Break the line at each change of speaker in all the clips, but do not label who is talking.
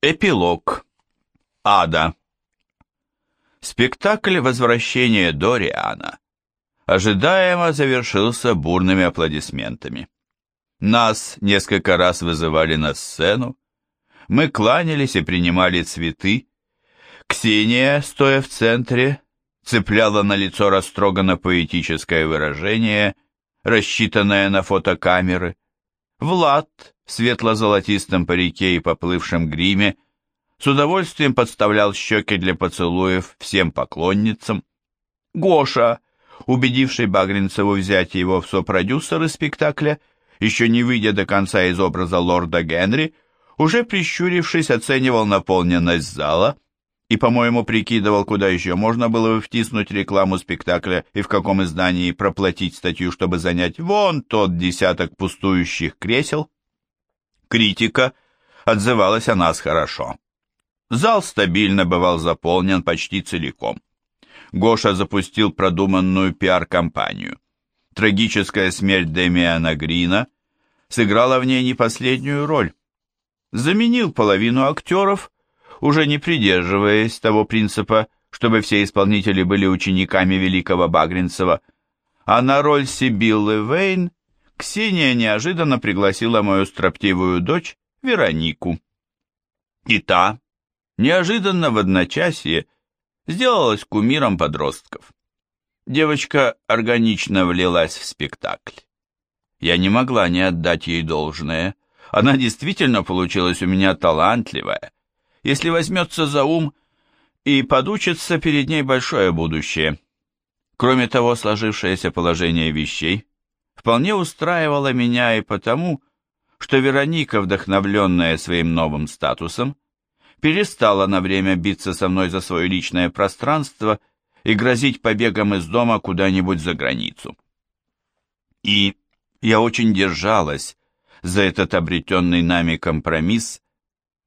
Эпилог. Ада. Спектакль «Возвращение Дориана» ожидаемо завершился бурными аплодисментами. Нас несколько раз вызывали на сцену, мы кланялись и принимали цветы. Ксения, стоя в центре, цепляла на лицо растроганно-поэтическое выражение, рассчитанное на фотокамеры. Влад, в светло-золотистом парике и поплывшем гриме, с удовольствием подставлял щеки для поцелуев всем поклонницам. Гоша, убедивший Багринцеву взять его в сопродюсеры спектакля, еще не выйдя до конца из образа лорда Генри, уже прищурившись, оценивал наполненность зала и, по-моему, прикидывал, куда еще можно было бы втиснуть рекламу спектакля и в каком издании проплатить статью, чтобы занять вон тот десяток пустующих кресел. Критика отзывалась о нас хорошо. Зал стабильно бывал заполнен почти целиком. Гоша запустил продуманную пиар-компанию. Трагическая смерть Демиана Грина сыграла в ней не последнюю роль. Заменил половину актеров, уже не придерживаясь того принципа, чтобы все исполнители были учениками великого Багринцева, а на роль Сибиллы Вейн Ксения неожиданно пригласила мою строптивую дочь Веронику. И та, неожиданно в одночасье, сделалась кумиром подростков. Девочка органично влилась в спектакль. Я не могла не отдать ей должное. Она действительно получилась у меня талантливая. Если возьмется за ум и подучится, перед ней большое будущее. Кроме того, сложившееся положение вещей вполне устраивало меня и потому, что Вероника, вдохновленная своим новым статусом, перестала на время биться со мной за свое личное пространство и грозить побегом из дома куда-нибудь за границу. И я очень держалась за этот обретенный нами компромисс,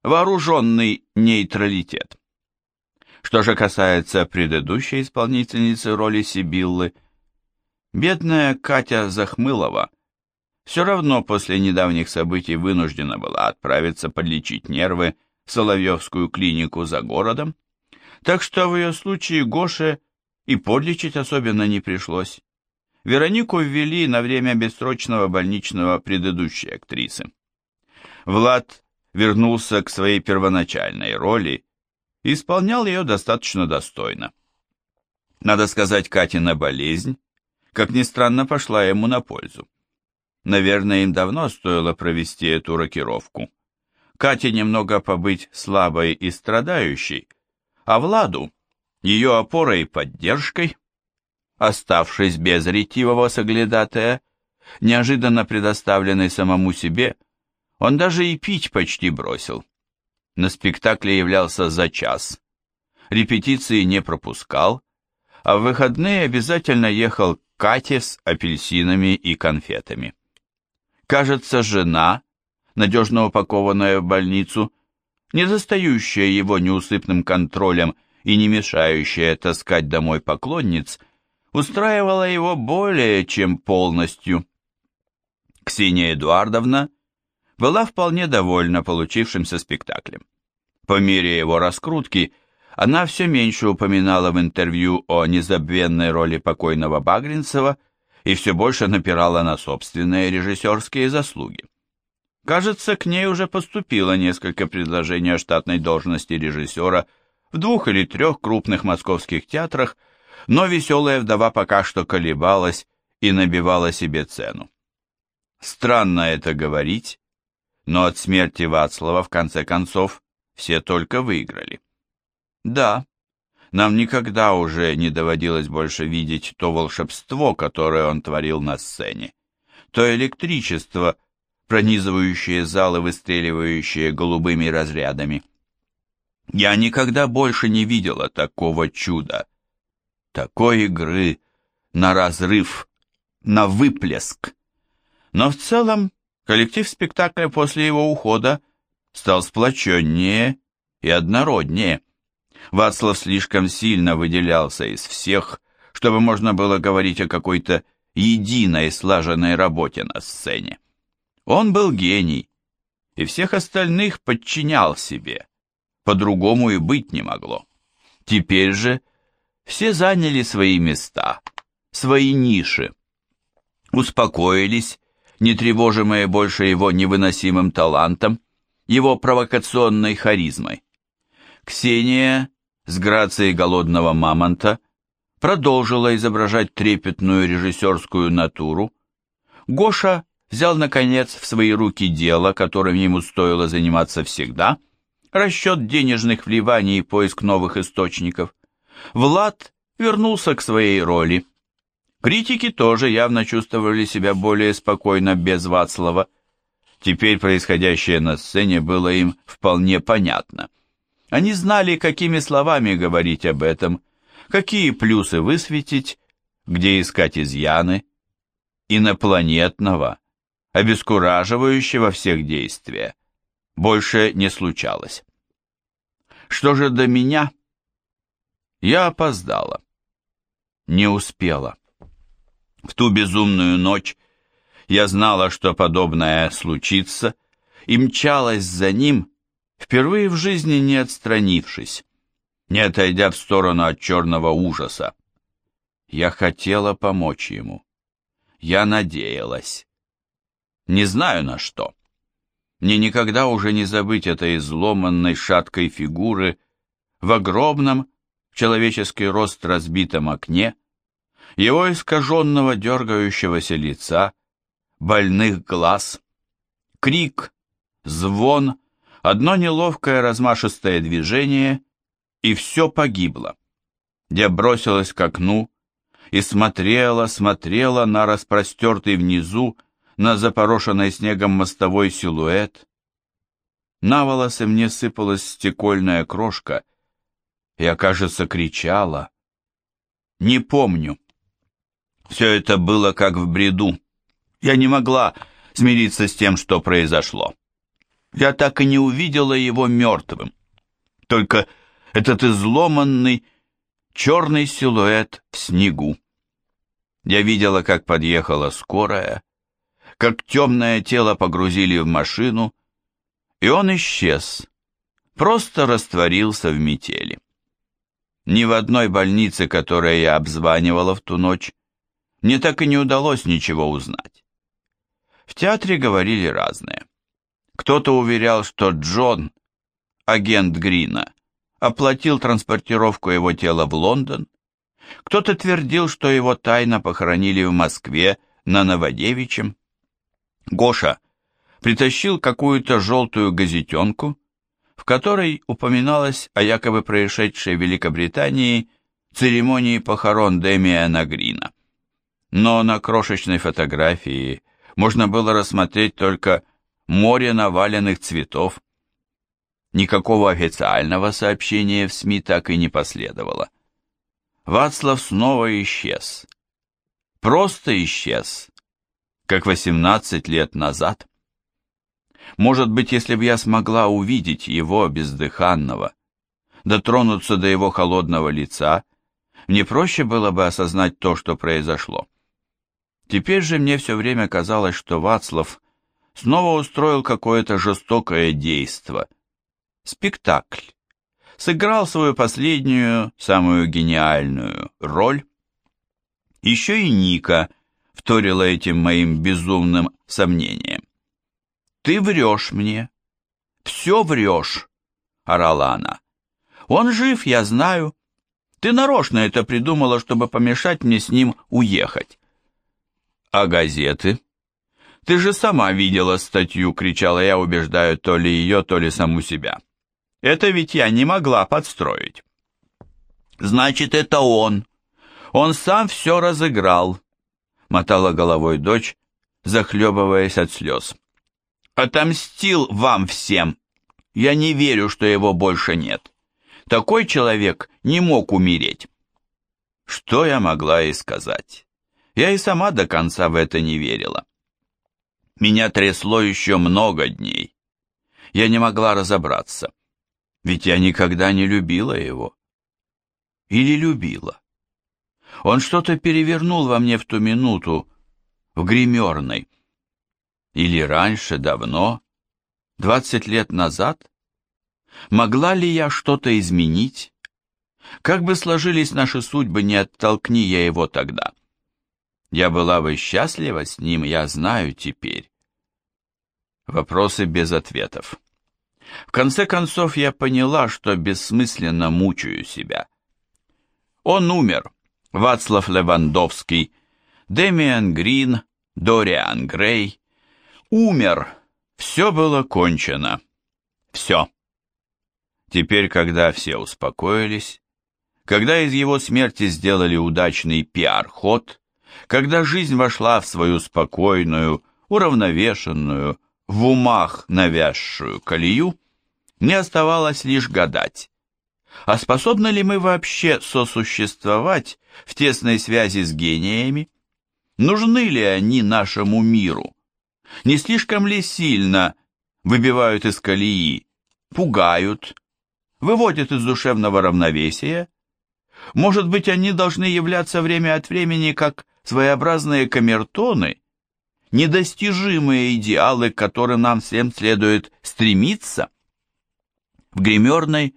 вооруженный нейтралитет. Что же касается предыдущей исполнительницы роли Сибиллы, Бедная Катя Захмылова все равно после недавних событий вынуждена была отправиться подлечить нервы в Соловьевскую клинику за городом, так что в ее случае Гоше и подлечить особенно не пришлось. Веронику ввели на время бессрочного больничного предыдущей актрисы. Влад вернулся к своей первоначальной роли и исполнял ее достаточно достойно. Надо сказать, Катина болезнь как ни странно, пошла ему на пользу. Наверное, им давно стоило провести эту рокировку. Кате немного побыть слабой и страдающей, а Владу ее опорой и поддержкой. Оставшись без ретивого соглядатая, неожиданно предоставленный самому себе, он даже и пить почти бросил. На спектакле являлся за час. Репетиции не пропускал, а в выходные обязательно ехал Кате с апельсинами и конфетами. Кажется, жена, надежно упакованная в больницу, не застающая его неусыпным контролем и не мешающая таскать домой поклонниц, устраивала его более чем полностью. Ксения Эдуардовна была вполне довольна получившимся спектаклем. По мере его раскрутки она все меньше упоминала в интервью о незабвенной роли покойного Багринцева и все больше напирала на собственные режиссерские заслуги. Кажется, к ней уже поступило несколько предложений о штатной должности режиссера в двух или трех крупных московских театрах, но веселая вдова пока что колебалась и набивала себе цену. Странно это говорить, но от смерти Вацлава в конце концов все только выиграли. Да, нам никогда уже не доводилось больше видеть то волшебство, которое он творил на сцене, то электричество, пронизывающее залы, выстреливающее голубыми разрядами. Я никогда больше не видела такого чуда, такой игры на разрыв, на выплеск. Но в целом коллектив спектакля после его ухода стал сплоченнее и однороднее. Вацлав слишком сильно выделялся из всех, чтобы можно было говорить о какой-то единой слаженной работе на сцене. Он был гений, и всех остальных подчинял себе, По-другому и быть не могло. Теперь же все заняли свои места, свои ниши. Успокоились, не тревожимые больше его невыносимым талантом, его провокационной харизмой. Ксения с грацией голодного мамонта продолжила изображать трепетную режиссерскую натуру. Гоша взял, наконец, в свои руки дело, которым ему стоило заниматься всегда, расчет денежных вливаний и поиск новых источников. Влад вернулся к своей роли. Критики тоже явно чувствовали себя более спокойно без Вацлава. Теперь происходящее на сцене было им вполне понятно. Они знали, какими словами говорить об этом, какие плюсы высветить, где искать изъяны. Инопланетного, обескураживающего всех действия, больше не случалось. Что же до меня? Я опоздала. Не успела. В ту безумную ночь я знала, что подобное случится, и мчалась за ним, впервые в жизни не отстранившись, не отойдя в сторону от черного ужаса. Я хотела помочь ему. Я надеялась. Не знаю на что. Мне никогда уже не забыть этой изломанной шаткой фигуры в огромном, человеческий рост разбитом окне, его искаженного дергающегося лица, больных глаз, крик, звон, одно неловкое размашистое движение, и все погибло. Я бросилась к окну и смотрела, смотрела на распростертый внизу, на запорошенной снегом мостовой силуэт. На волосы мне сыпалась стекольная крошка, я, кажется, кричала. Не помню. Все это было как в бреду. Я не могла смириться с тем, что произошло. Я так и не увидела его мертвым. Только этот изломанный черный силуэт в снегу. Я видела, как подъехала скорая, как темное тело погрузили в машину, и он исчез, просто растворился в метели. Ни в одной больнице, которую я обзванивала в ту ночь, мне так и не удалось ничего узнать. В театре говорили разное. Кто-то уверял, что Джон, агент Грина, оплатил транспортировку его тела в Лондон. Кто-то твердил, что его тайно похоронили в Москве на Новодевичьем. Гоша притащил какую-то желтую газетенку, в которой упоминалось о якобы происшедшей в Великобритании церемонии похорон Демиана Грина. Но на крошечной фотографии можно было рассмотреть только море наваленных цветов. Никакого официального сообщения в СМИ так и не последовало. Вацлав снова исчез. Просто исчез, как 18 лет назад. Может быть, если бы я смогла увидеть его бездыханного, дотронуться до его холодного лица, мне проще было бы осознать то, что произошло. Теперь же мне все время казалось, что Вацлав снова устроил какое-то жестокое действо. Спектакль. Сыграл свою последнюю, самую гениальную роль. Еще и Ника вторила этим моим безумным сомнением. «Ты врешь мне. Все врешь», — орала она. «Он жив, я знаю. Ты нарочно это придумала, чтобы помешать мне с ним уехать». «А газеты?» «Ты же сама видела статью», — кричала я, убеждаю то ли ее, то ли саму себя. «Это ведь я не могла подстроить». «Значит, это он. Он сам все разыграл», — мотала головой дочь, захлебываясь от слез отомстил вам всем. Я не верю, что его больше нет. Такой человек не мог умереть. Что я могла ей сказать? Я и сама до конца в это не верила. Меня трясло еще много дней. Я не могла разобраться, ведь я никогда не любила его. Или любила. Он что-то перевернул во мне в ту минуту, в гримерной. Или раньше, давно, двадцать лет назад? Могла ли я что-то изменить? Как бы сложились наши судьбы, не оттолкни я его тогда. Я была бы счастлива с ним, я знаю теперь. Вопросы без ответов. В конце концов я поняла, что бессмысленно мучаю себя. Он умер. Вацлав Левандовский, Демиан Грин, Дориан Грей. Умер. Все было кончено. Все. Теперь, когда все успокоились, когда из его смерти сделали удачный пиар-ход, когда жизнь вошла в свою спокойную, уравновешенную, в умах навязшую колею, не оставалось лишь гадать, а способны ли мы вообще сосуществовать в тесной связи с гениями? Нужны ли они нашему миру? Не слишком ли сильно выбивают из колеи, пугают, выводят из душевного равновесия? Может быть, они должны являться время от времени как своеобразные камертоны, недостижимые идеалы, к которым нам всем следует стремиться? В гримерной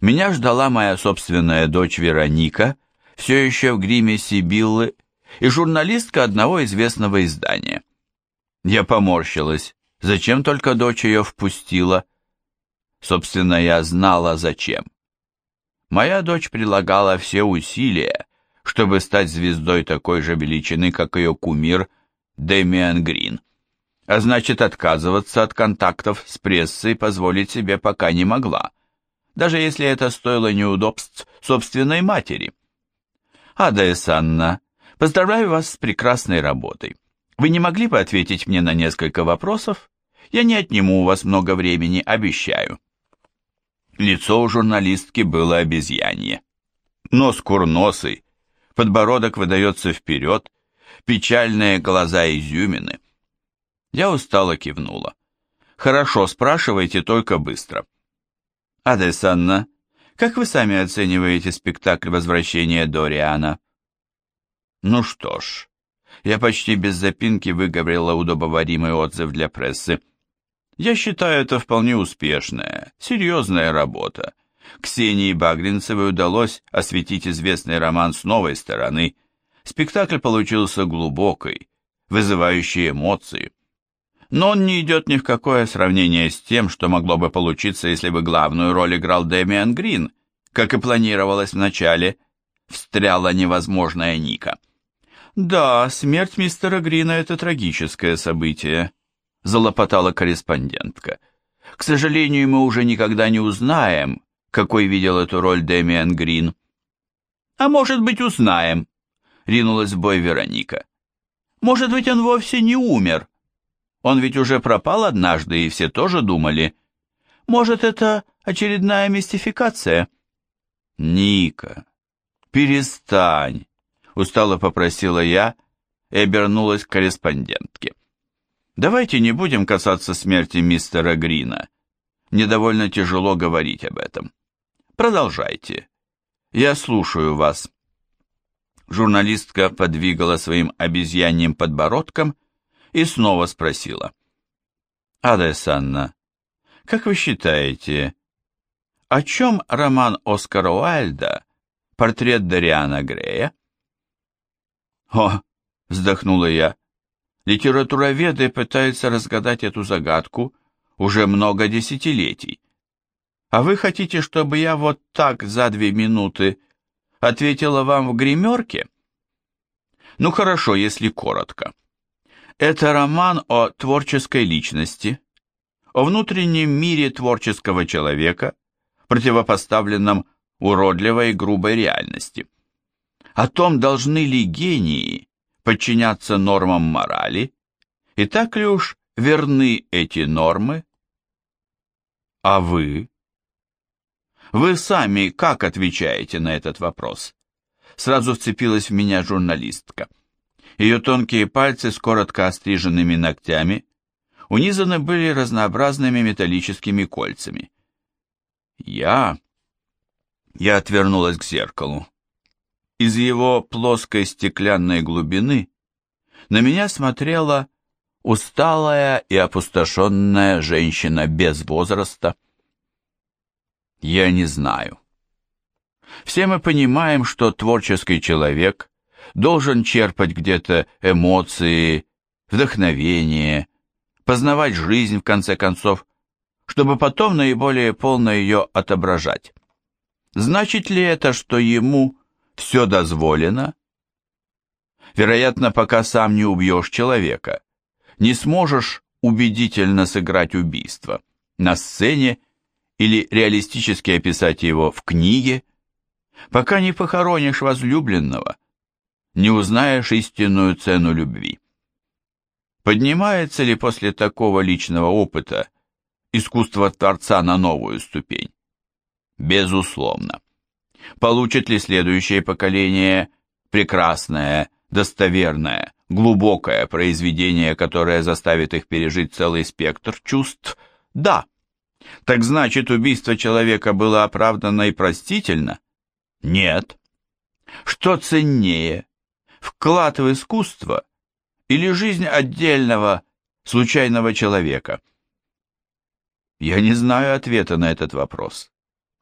меня ждала моя собственная дочь Вероника, все еще в гриме Сибиллы, и журналистка одного известного издания. Я поморщилась. Зачем только дочь ее впустила? Собственно, я знала, зачем. Моя дочь прилагала все усилия, чтобы стать звездой такой же величины, как ее кумир Дэмиан Грин. А значит, отказываться от контактов с прессой позволить себе пока не могла, даже если это стоило неудобств собственной матери. «Ада поздравляю вас с прекрасной работой. Вы не могли бы ответить мне на несколько вопросов? Я не отниму у вас много времени, обещаю». Лицо у журналистки было обезьянье. Нос курносый, подбородок выдается вперед, печальные глаза изюмины. Я устало кивнула. «Хорошо, спрашивайте, только быстро». «Адесанна, как вы сами оцениваете спектакль «Возвращение Дориана»?» «Ну что ж, я почти без запинки выговорила удобоваримый отзыв для прессы. Я считаю это вполне успешная, серьезная работа. Ксении Багринцевой удалось осветить известный роман с новой стороны. Спектакль получился глубокий, вызывающий эмоции. Но он не идет ни в какое сравнение с тем, что могло бы получиться, если бы главную роль играл Дэмиан Грин, как и планировалось вначале, встряла невозможная Ника. Да, смерть мистера Грина – это трагическое событие, — залопотала корреспондентка. «К сожалению, мы уже никогда не узнаем, какой видел эту роль Дэмиан Грин». «А может быть, узнаем», — ринулась в бой Вероника. «Может быть, он вовсе не умер. Он ведь уже пропал однажды, и все тоже думали. Может, это очередная мистификация?» «Ника, перестань», — устало попросила я и обернулась к корреспондентке. Давайте не будем касаться смерти мистера Грина. Мне довольно тяжело говорить об этом. Продолжайте. Я слушаю вас. Журналистка подвигала своим обезьяньим подбородком и снова спросила. Адесанна, как вы считаете, о чем роман Оскара Уайльда «Портрет Дариана Грея»? «О!» — вздохнула я. Литературоведы пытаются разгадать эту загадку уже много десятилетий. А вы хотите, чтобы я вот так за две минуты ответила вам в гримерке? Ну хорошо, если коротко. Это роман о творческой личности, о внутреннем мире творческого человека, противопоставленном уродливой и грубой реальности. О том, должны ли гении подчиняться нормам морали, и так ли уж верны эти нормы? А вы? Вы сами как отвечаете на этот вопрос? Сразу вцепилась в меня журналистка. Ее тонкие пальцы с коротко остриженными ногтями унизаны были разнообразными металлическими кольцами. Я... Я отвернулась к зеркалу. Из его плоской стеклянной глубины на меня смотрела усталая и опустошенная женщина без возраста. Я не знаю. Все мы понимаем, что творческий человек должен черпать где-то эмоции, вдохновение, познавать жизнь в конце концов, чтобы потом наиболее полно ее отображать. Значит ли это, что ему все дозволено? Вероятно, пока сам не убьешь человека, не сможешь убедительно сыграть убийство на сцене или реалистически описать его в книге, пока не похоронишь возлюбленного, не узнаешь истинную цену любви. Поднимается ли после такого личного опыта искусство Творца на новую ступень? Безусловно. Получит ли следующее поколение прекрасное, достоверное, глубокое произведение, которое заставит их пережить целый спектр чувств? Да. Так значит, убийство человека было оправдано и простительно? Нет. Что ценнее, вклад в искусство или жизнь отдельного, случайного человека? Я не знаю ответа на этот вопрос.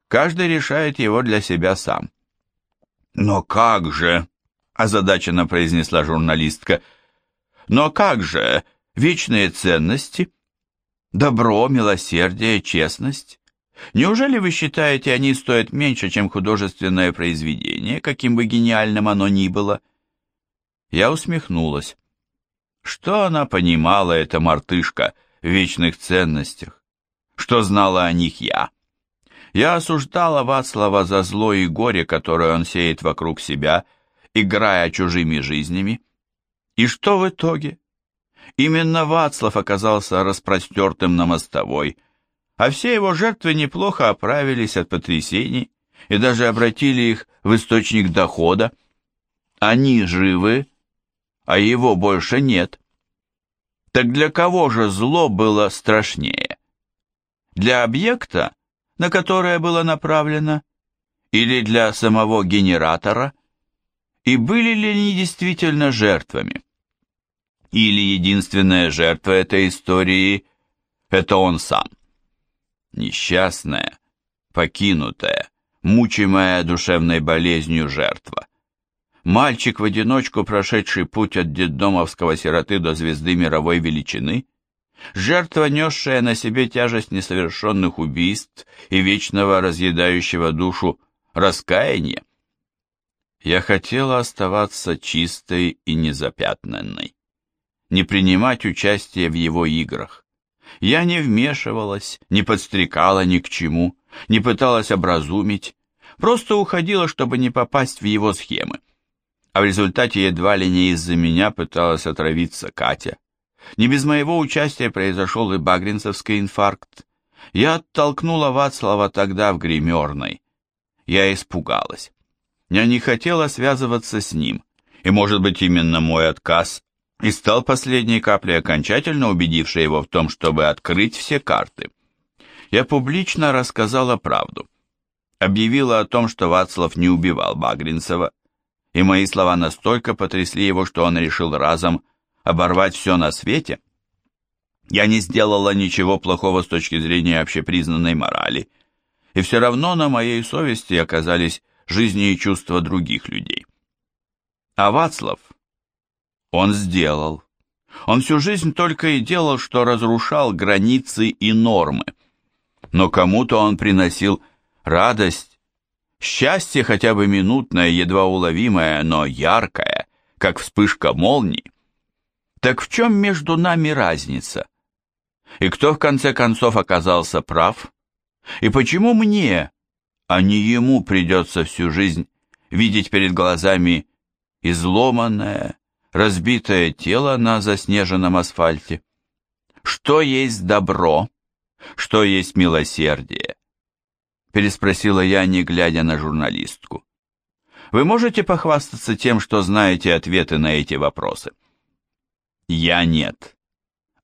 Каждый решает его для себя сам. Но как же, озадаченно произнесла журналистка, но как же вечные ценности? Добро, милосердие, честность? Неужели вы считаете, они стоят меньше, чем художественное произведение, каким бы гениальным оно ни было? Я усмехнулась. Что она понимала, эта мартышка, в вечных ценностях? Что знала о них я? Я осуждала Вацлава за зло и горе, которое он сеет вокруг себя, играя чужими жизнями. И что в итоге? Именно Вацлав оказался распростертым на мостовой, а все его жертвы неплохо оправились от потрясений и даже обратили их в источник дохода. Они живы, а его больше нет. Так для кого же зло было страшнее? Для объекта, на которое было направлено, или для самого генератора? И были ли они действительно жертвами? Или единственная жертва этой истории – это он сам? Несчастная, покинутая, мучимая душевной болезнью жертва. Мальчик в одиночку, прошедший путь от детдомовского сироты до звезды мировой величины, жертва, несшая на себе тяжесть несовершенных убийств и вечного разъедающего душу раскаяния. Я хотела оставаться чистой и незапятнанной, не принимать участие в его играх. Я не вмешивалась, не подстрекала ни к чему, не пыталась образумить, просто уходила, чтобы не попасть в его схемы а в результате едва ли не из-за меня пыталась отравиться Катя. Не без моего участия произошел и багринцевский инфаркт. Я оттолкнула Вацлава тогда в гримерной. Я испугалась. Я не хотела связываться с ним, и, может быть, именно мой отказ и стал последней каплей, окончательно убедившей его в том, чтобы открыть все карты. Я публично рассказала правду. Объявила о том, что Вацлав не убивал Багринцева, и мои слова настолько потрясли его, что он решил разом оборвать все на свете. Я не сделала ничего плохого с точки зрения общепризнанной морали, и все равно на моей совести оказались жизни и чувства других людей. А Вацлав? Он сделал. Он всю жизнь только и делал, что разрушал границы и нормы. Но кому-то он приносил радость Счастье хотя бы минутное, едва уловимое, но яркое, как вспышка молнии. Так в чем между нами разница? И кто в конце концов оказался прав? И почему мне, а не ему придется всю жизнь видеть перед глазами изломанное, разбитое тело на заснеженном асфальте? Что есть добро? Что есть милосердие? переспросила я, не глядя на журналистку. Вы можете похвастаться тем, что знаете ответы на эти вопросы? Я нет.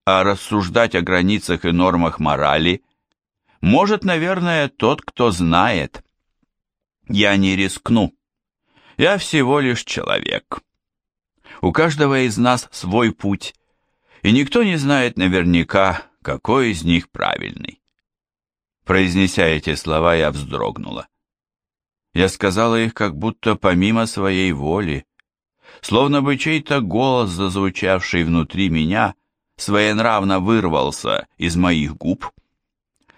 А рассуждать о границах и нормах морали может, наверное, тот, кто знает. Я не рискну. Я всего лишь человек. У каждого из нас свой путь, и никто не знает наверняка, какой из них правильный. Произнеся эти слова, я вздрогнула. Я сказала их как будто помимо своей воли, словно бы чей-то голос, зазвучавший внутри меня, своенравно вырвался из моих губ.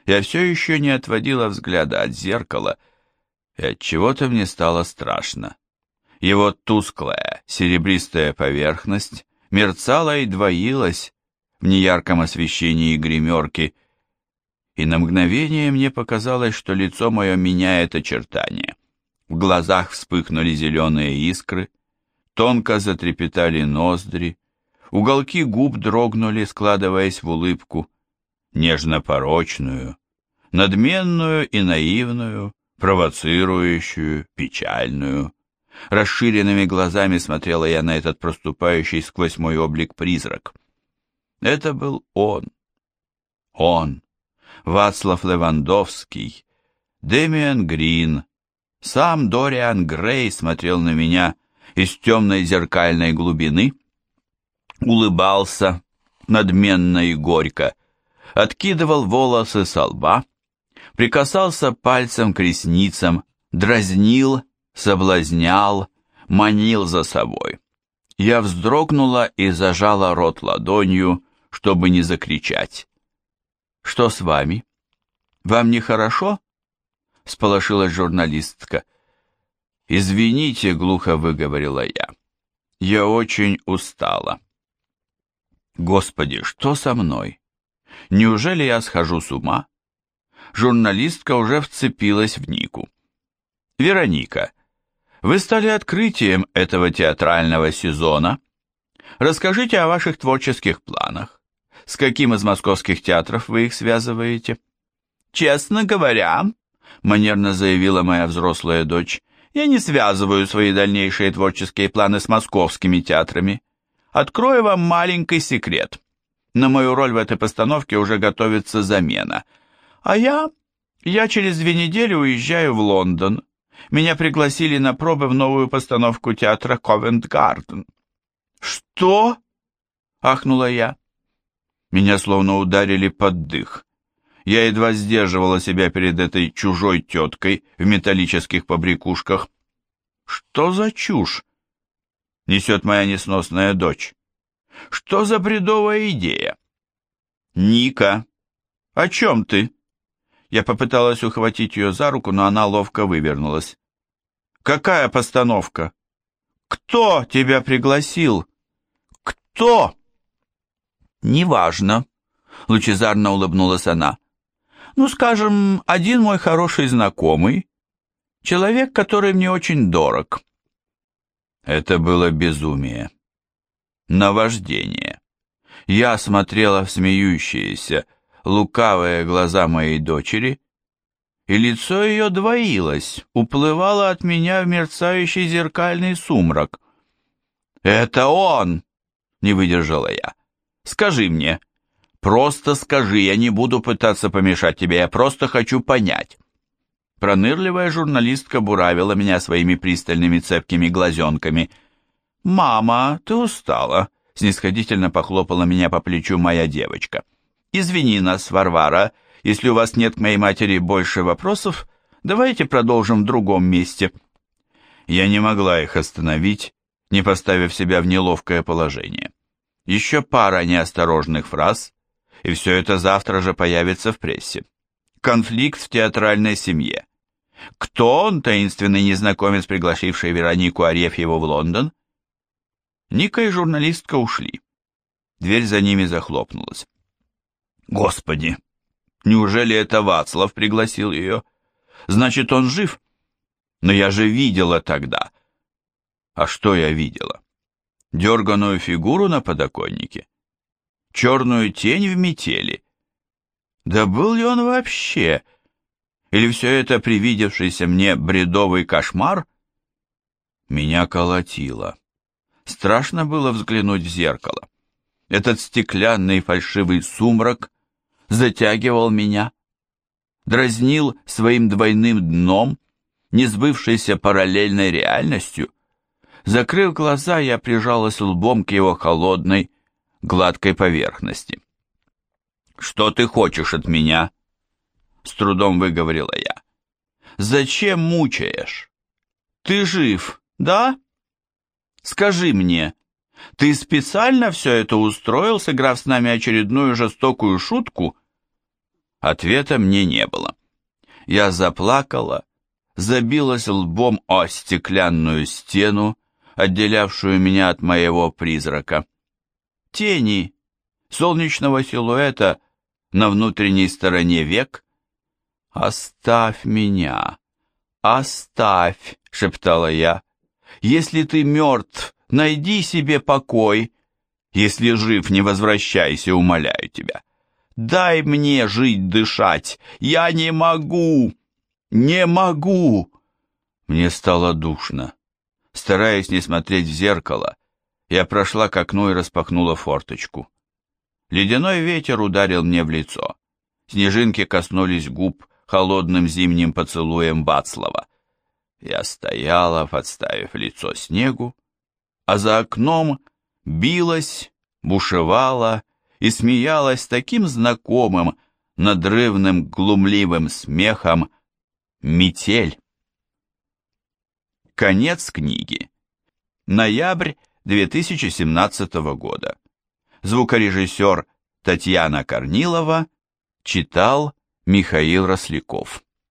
Я все еще не отводила взгляда от зеркала, и от чего-то мне стало страшно. Его тусклая, серебристая поверхность мерцала и двоилась в неярком освещении гримерки, и на мгновение мне показалось, что лицо мое меняет очертания. В глазах вспыхнули зеленые искры, тонко затрепетали ноздри, уголки губ дрогнули, складываясь в улыбку, нежно-порочную, надменную и наивную, провоцирующую, печальную. Расширенными глазами смотрела я на этот проступающий сквозь мой облик призрак. Это был он. Он. Вацлав Левандовский, Дэмиан Грин, сам Дориан Грей смотрел на меня из темной зеркальной глубины, улыбался надменно и горько, откидывал волосы со лба, прикасался пальцем к ресницам, дразнил, соблазнял, манил за собой. Я вздрогнула и зажала рот ладонью, чтобы не закричать. «Что с вами? Вам нехорошо?» — сполошилась журналистка. «Извините», — глухо выговорила я. «Я очень устала». «Господи, что со мной? Неужели я схожу с ума?» Журналистка уже вцепилась в Нику. «Вероника, вы стали открытием этого театрального сезона. Расскажите о ваших творческих планах. С каким из московских театров вы их связываете?» «Честно говоря», — манерно заявила моя взрослая дочь, «я не связываю свои дальнейшие творческие планы с московскими театрами. Открою вам маленький секрет. На мою роль в этой постановке уже готовится замена. А я... я через две недели уезжаю в Лондон. Меня пригласили на пробы в новую постановку театра Ковент-Гарден. «Что?» — ахнула я. Меня словно ударили под дых. Я едва сдерживала себя перед этой чужой теткой в металлических побрякушках. Что за чушь? несет моя несносная дочь? Что за бредовая идея? Ника, о чем ты? Я попыталась ухватить ее за руку, но она ловко вывернулась. Какая постановка? Кто тебя пригласил? Кто? Неважно, лучезарно улыбнулась она. Ну, скажем, один мой хороший знакомый, человек, который мне очень дорог. Это было безумие. Наваждение. Я смотрела в смеющиеся, лукавые глаза моей дочери, и лицо ее двоилось, уплывало от меня в мерцающий зеркальный сумрак. «Это он!» — не выдержала я. «Скажи мне, просто скажи, я не буду пытаться помешать тебе, я просто хочу понять». Пронырливая журналистка буравила меня своими пристальными цепкими глазенками. «Мама, ты устала», — снисходительно похлопала меня по плечу моя девочка. «Извини нас, Варвара, если у вас нет к моей матери больше вопросов, давайте продолжим в другом месте». Я не могла их остановить, не поставив себя в неловкое положение. Еще пара неосторожных фраз, и все это завтра же появится в прессе. Конфликт в театральной семье. Кто он, таинственный незнакомец, пригласивший Веронику Арефьеву в Лондон? Ника и журналистка ушли. Дверь за ними захлопнулась. Господи, неужели это Вацлав пригласил ее? Значит, он жив? Но я же видела тогда. А что я видела? Дерганую фигуру на подоконнике? Черную тень в метели? Да был ли он вообще? Или все это привидевшийся мне бредовый кошмар? Меня колотило. Страшно было взглянуть в зеркало. Этот стеклянный фальшивый сумрак затягивал меня, дразнил своим двойным дном, несбывшейся параллельной реальностью. Закрыв глаза, я прижалась лбом к его холодной, гладкой поверхности. «Что ты хочешь от меня?» с трудом выговорила я. Зачем мучаешь? Ты жив, да? Скажи мне, ты специально все это устроил, сыграв с нами очередную жестокую шутку? Ответа мне не было. Я заплакала, забилась лбом о стеклянную стену, отделявшую меня от моего призрака. Тени солнечного силуэта на внутренней стороне век. «Оставь меня! Оставь!» — шептала я. «Если ты мертв, найди себе покой. Если жив, не возвращайся, умоляю тебя. Дай мне жить, дышать. Я не могу! Не могу!» Мне стало душно. Стараясь не смотреть в зеркало, я прошла к окну и распахнула форточку. Ледяной ветер ударил мне в лицо. Снежинки коснулись губ холодным зимним поцелуем Бацлава. Я стояла, подставив лицо снегу, а за окном билась, бушевала и смеялась таким знакомым, надрывным, глумливым смехом метель. Конец книги. Ноябрь 2017 года. Звукорежиссер Татьяна Корнилова читал Михаил Росляков.